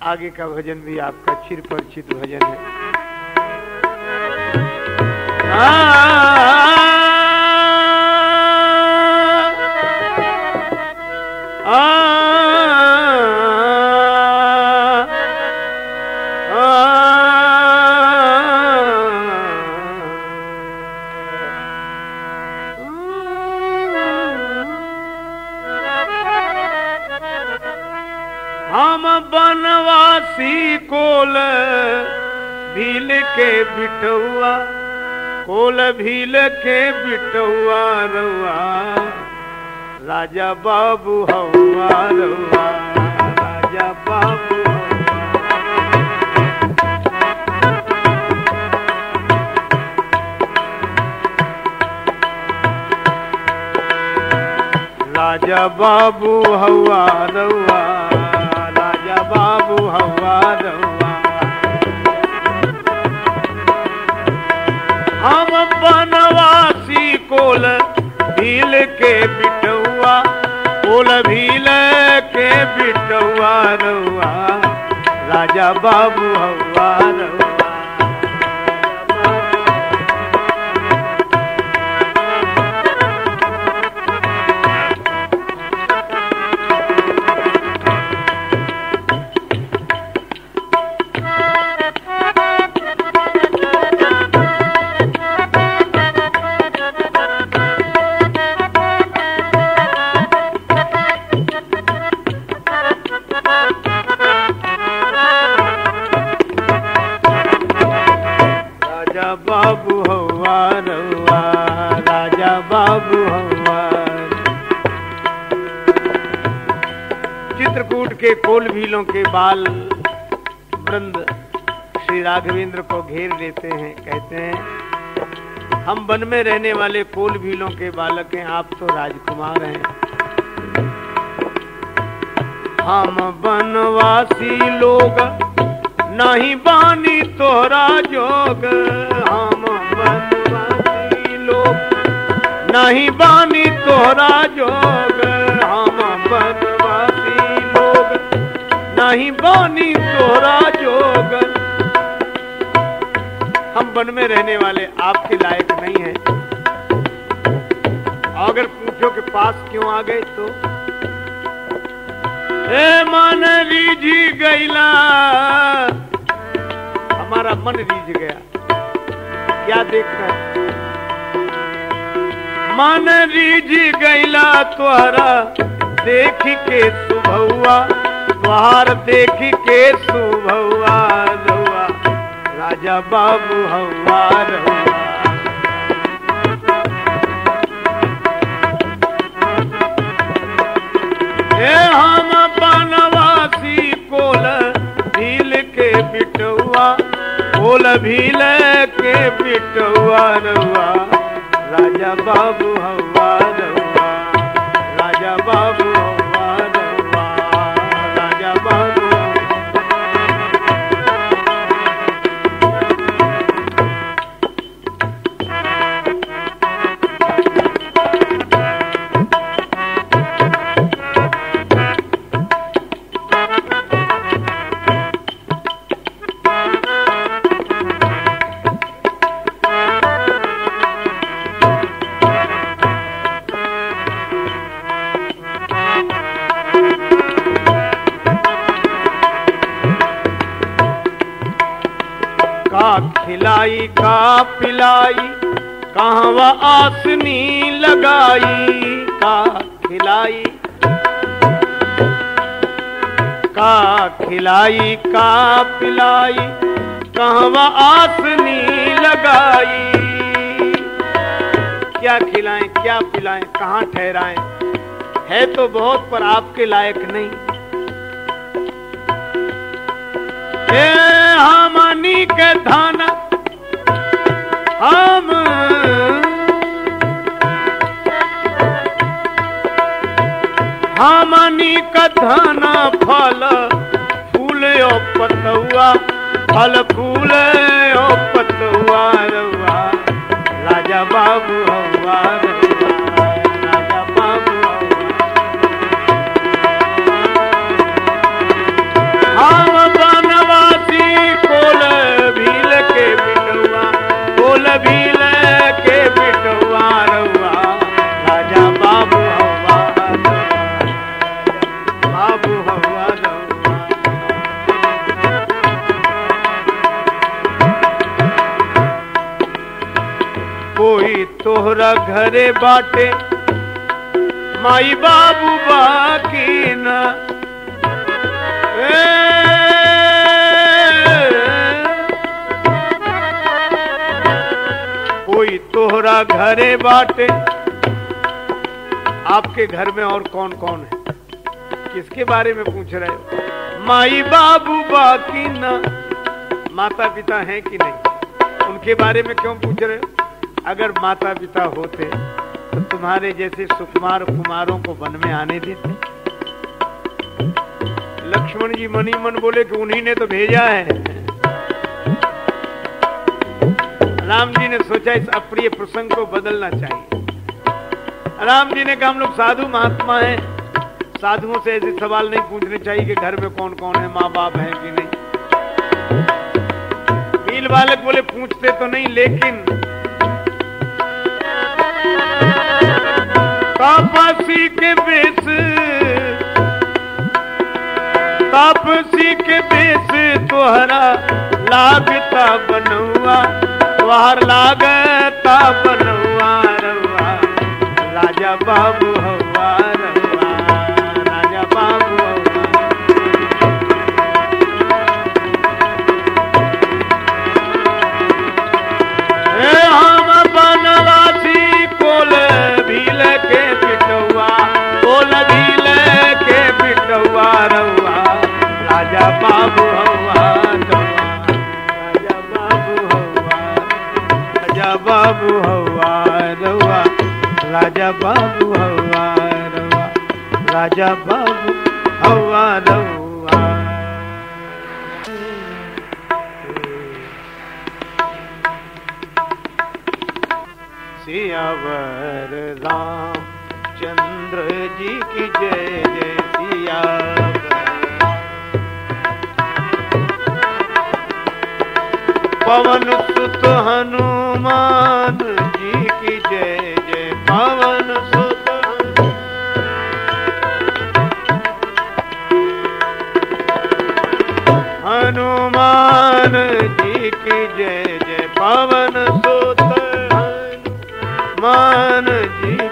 आगे का भजन भी आपका चिर परिचित भजन है। आ, आ, भील के बिटुआ कोल भील के बिटुआ रउआ राजा बाबू हवा रउआ राजा बाबू राजा बाबू हवा रउआ के बिटुआ रउआ राजा बाबू हवा रउआ राजा बाबू हवा चित्रकूट के कोल भीलों के बाल वृंद श्री राघवेंद्र को घेर लेते हैं, कहते हैं, हम वन में रहने वाले कोल भीलों के बालक हैं, आप तो राजकुमार हैं। हम वनवासी लोग नहीं बानी तोरा जोग हम बनवासी लोग। नहीं बानी तोरा जोग हम बनवासी लोग। नहीं बानी तोरा जोग हम वन में रहने वाले आपके लायक नहीं है। अगर पूछो कि पास क्यों आ गए तो? ए, मन रीझी गईला। हमारा मन रीझ गया। क्या देख रहे मन रीझ गैला तुहरा, देख के सुभुआ तुहार देख के रहुआ राजा बाबू हवा रहुआ कोल भील के बिटुआ रउआ राजा बाबू हवा खिलाई का पिलाई, कहवा आसनी लगाई, का खिलाई? का खिलाई, का पिलाई, कहवा आसनी लगाई? क्या खिलाएँ, क्या पिलाएँ, कहाँ ठहराएँ? है तो बहुत, पर आपके लायक नहीं। हमनी के धाना। हम हमनी का धाना फल फूल पतुआ फल फूल तोहरा घरे बाटे। माई बाबू बाकी न। कोई तोहरा घरे बाटे। आपके घर में और कौन कौन है? किसके बारे में पूछ रहे हो? माई बाबू बाकी ना। माता पिता हैं कि नहीं? उनके बारे में क्यों पूछ रहे हो? अगर माता पिता होते तो तुम्हारे जैसे सुकुमार कुमारों को वन में आने देते। लक्ष्मण जी मनी मन बोले कि उन्हीं ने तो भेजा है। राम जी ने सोचा, इस अप्रिय प्रसंग को बदलना चाहिए। राम जी ने कहा, हम लोग साधु महात्मा हैं। साधुओं से ऐसे सवाल नहीं पूछने चाहिए कि घर में कौन कौन है माँ बाप है कि नहीं। बालक बोले, पूछते तो नहीं, लेकिन तापसी के बेस तापसी के बेस तोहरा लागता बनवा तोहर लागता बनवा रवा राजा बाबू हवा बाबू हवा रउआ राजा बाबू हवा रउआ राजा बाबू हवा रउआ सियावर राम चंद्र जी की जय जय सियावर। पवन सुत हनुमान जी की जय जय पावन सुत हनुमान जी की जय जय पावन सुत मान जी